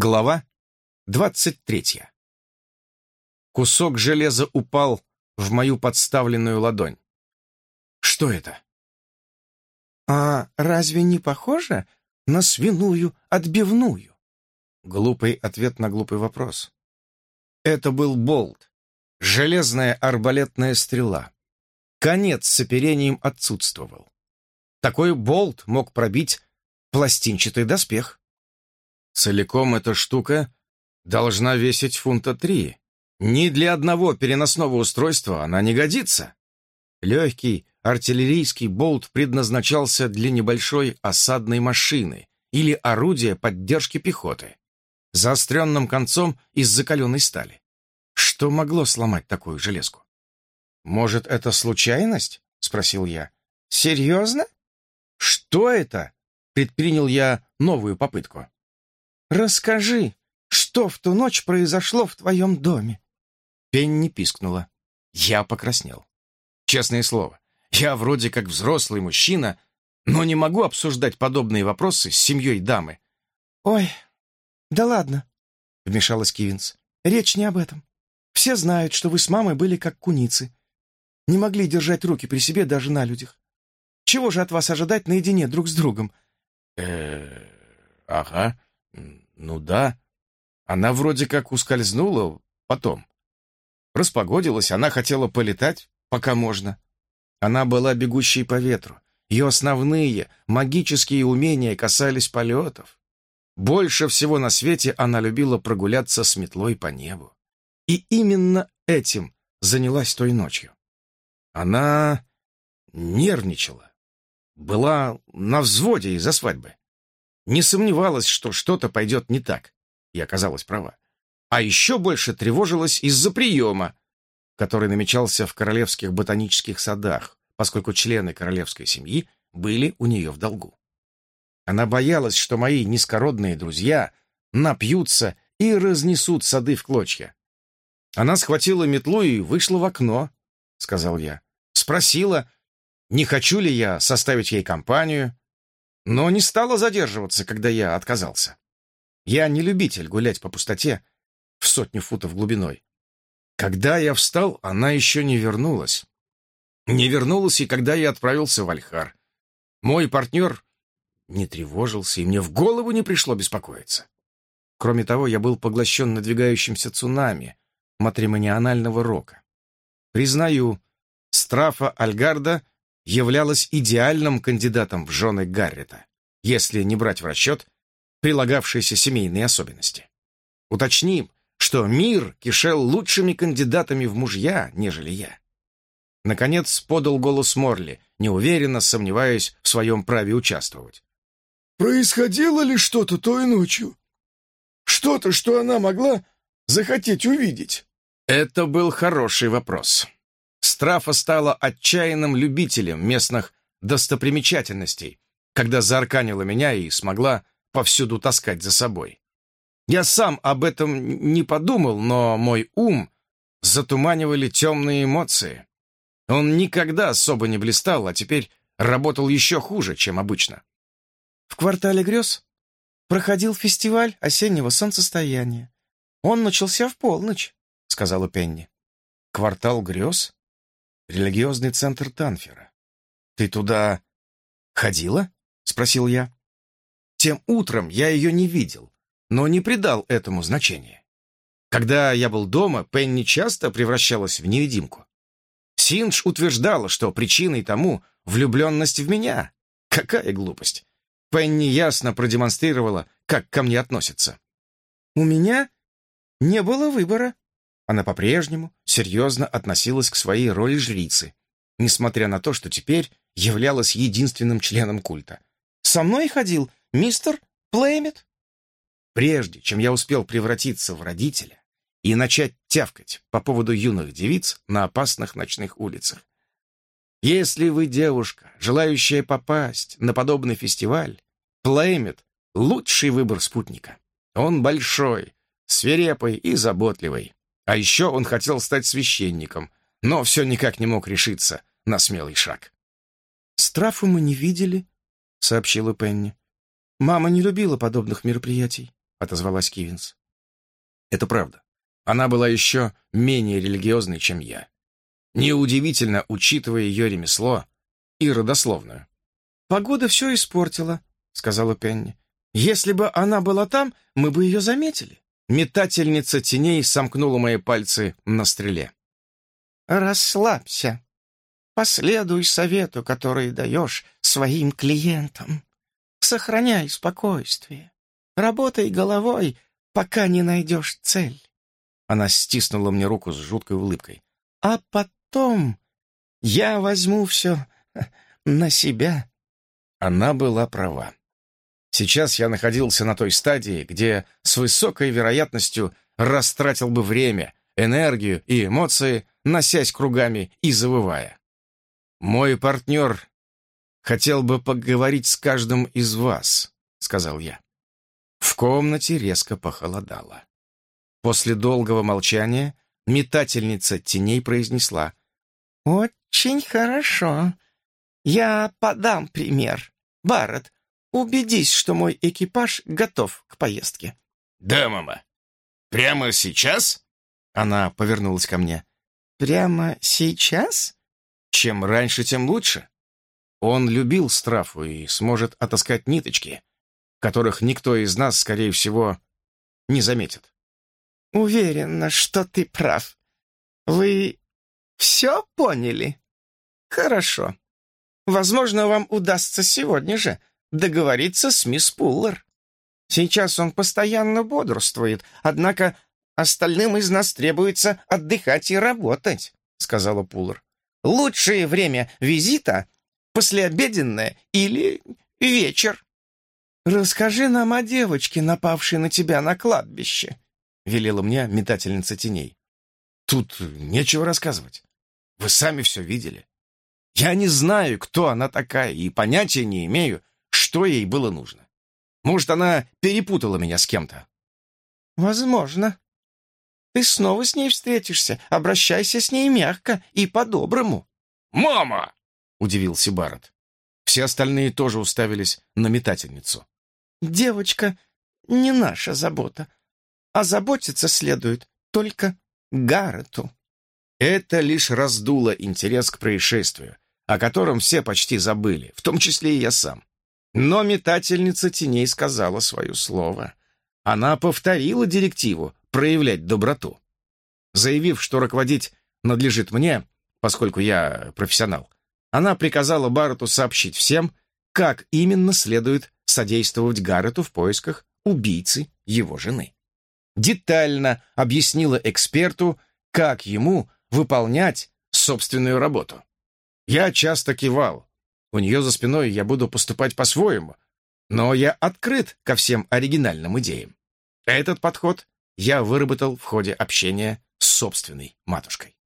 Глава двадцать третья. Кусок железа упал в мою подставленную ладонь. Что это? «А разве не похоже на свиную отбивную?» Глупый ответ на глупый вопрос. Это был болт, железная арбалетная стрела. Конец с оперением отсутствовал. Такой болт мог пробить пластинчатый доспех. Целиком эта штука должна весить фунта три. Ни для одного переносного устройства она не годится. Легкий артиллерийский болт предназначался для небольшой осадной машины или орудия поддержки пехоты, заостренным концом из закаленной стали. Что могло сломать такую железку? «Может, это случайность?» — спросил я. «Серьезно?» «Что это?» — предпринял я новую попытку. «Расскажи, что в ту ночь произошло в твоем доме?» Пенни пискнула. Я покраснел. Честное слово, я вроде как взрослый мужчина, но не могу обсуждать подобные вопросы с семьей дамы. «Ой, да ладно», — вмешалась Кивинс. «Речь не об этом. Все знают, что вы с мамой были как куницы. Не могли держать руки при себе даже на людях. Чего же от вас ожидать наедине друг с другом?» «Э-э, ага, ну да. Она вроде как ускользнула потом. Распогодилась, она хотела полетать, пока можно. Она была бегущей по ветру. Ее основные магические умения касались полетов. Больше всего на свете она любила прогуляться с метлой по небу. И именно этим занялась той ночью. Она нервничала, была на взводе из-за свадьбы. Не сомневалась, что что-то пойдет не так, и оказалась права. А еще больше тревожилась из-за приема, который намечался в королевских ботанических садах, поскольку члены королевской семьи были у нее в долгу. Она боялась, что мои низкородные друзья напьются и разнесут сады в клочья. Она схватила метлу и вышла в окно, — сказал я. Спросила, не хочу ли я составить ей компанию, но не стала задерживаться, когда я отказался. Я не любитель гулять по пустоте в сотню футов глубиной. Когда я встал, она еще не вернулась. Не вернулась и когда я отправился в Альхар. Мой партнер не тревожился, и мне в голову не пришло беспокоиться. Кроме того, я был поглощен надвигающимся цунами матримониального рока. Признаю, Страфа Альгарда являлась идеальным кандидатом в жены Гаррета, если не брать в расчет прилагавшиеся семейные особенности. Уточним, что мир кишел лучшими кандидатами в мужья, нежели я. Наконец подал голос Морли, неуверенно сомневаясь в своем праве участвовать. «Происходило ли что-то той ночью? Что-то, что она могла захотеть увидеть?» Это был хороший вопрос. Страфа стала отчаянным любителем местных достопримечательностей, когда заарканила меня и смогла повсюду таскать за собой. Я сам об этом не подумал, но мой ум затуманивали темные эмоции. Он никогда особо не блистал, а теперь работал еще хуже, чем обычно. В квартале грез проходил фестиваль осеннего солнцестояния. Он начался в полночь, — сказала Пенни. Квартал грез? Религиозный центр Танфера. Ты туда ходила? — спросил я. Тем утром я ее не видел, но не придал этому значения. Когда я был дома, Пенни часто превращалась в невидимку. Синдж утверждала, что причиной тому влюбленность в меня. Какая глупость. Пенни ясно продемонстрировала, как ко мне относятся. «У меня не было выбора». Она по-прежнему серьезно относилась к своей роли жрицы, несмотря на то, что теперь являлась единственным членом культа. «Со мной ходил мистер Плеймит». Прежде чем я успел превратиться в родителя и начать тявкать по поводу юных девиц на опасных ночных улицах. Если вы девушка, желающая попасть на подобный фестиваль, Плеймит — лучший выбор спутника. Он большой, свирепый и заботливый. А еще он хотел стать священником, но все никак не мог решиться на смелый шаг. «Страфу мы не видели», — сообщила Пенни. «Мама не любила подобных мероприятий». — отозвалась Кивинс. Это правда. Она была еще менее религиозной, чем я. Неудивительно, учитывая ее ремесло и родословную. «Погода все испортила», — сказала Пенни. «Если бы она была там, мы бы ее заметили». Метательница теней сомкнула мои пальцы на стреле. «Расслабься. Последуй совету, который даешь своим клиентам. Сохраняй спокойствие. Работай головой, пока не найдешь цель». Она стиснула мне руку с жуткой улыбкой. «А потом я возьму все на себя». Она была права. Сейчас я находился на той стадии, где с высокой вероятностью растратил бы время, энергию и эмоции, носясь кругами и завывая. «Мой партнер хотел бы поговорить с каждым из вас», — сказал я. В комнате резко похолодало. После долгого молчания метательница теней произнесла. «Очень хорошо. Я подам пример. Барретт, убедись, что мой экипаж готов к поездке». «Да, мама. Прямо сейчас?» Она повернулась ко мне. «Прямо сейчас?» «Чем раньше, тем лучше. Он любил страфу и сможет отыскать ниточки, которых никто из нас, скорее всего, не заметит». «Уверена, что ты прав. Вы все поняли? Хорошо. Возможно, вам удастся сегодня же договориться с мисс Пуллер. Сейчас он постоянно бодрствует, однако остальным из нас требуется отдыхать и работать», — сказала Пуллер. «Лучшее время визита — послеобеденное или вечер». «Расскажи нам о девочке, напавшей на тебя на кладбище», — велела мне метательница теней. «Тут нечего рассказывать. Вы сами все видели. Я не знаю, кто она такая, и понятия не имею, что ей было нужно. Может, она перепутала меня с кем-то?» «Возможно. Ты снова с ней встретишься. Обращайся с ней мягко и по-доброму». «Мама!» — удивился Барретт. Все остальные тоже уставились на метательницу. «Девочка не наша забота, а заботиться следует только Гаррету». Это лишь раздуло интерес к происшествию, о котором все почти забыли, в том числе и я сам. Но метательница теней сказала свое слово. Она повторила директиву проявлять доброту. Заявив, что руководить надлежит мне, поскольку я профессионал, она приказала Барретту сообщить всем, как именно следует содействовать Гаррету в поисках убийцы его жены. Детально объяснила эксперту, как ему выполнять собственную работу. Я часто кивал, у нее за спиной я буду поступать по-своему, но я открыт ко всем оригинальным идеям. Этот подход я выработал в ходе общения с собственной матушкой.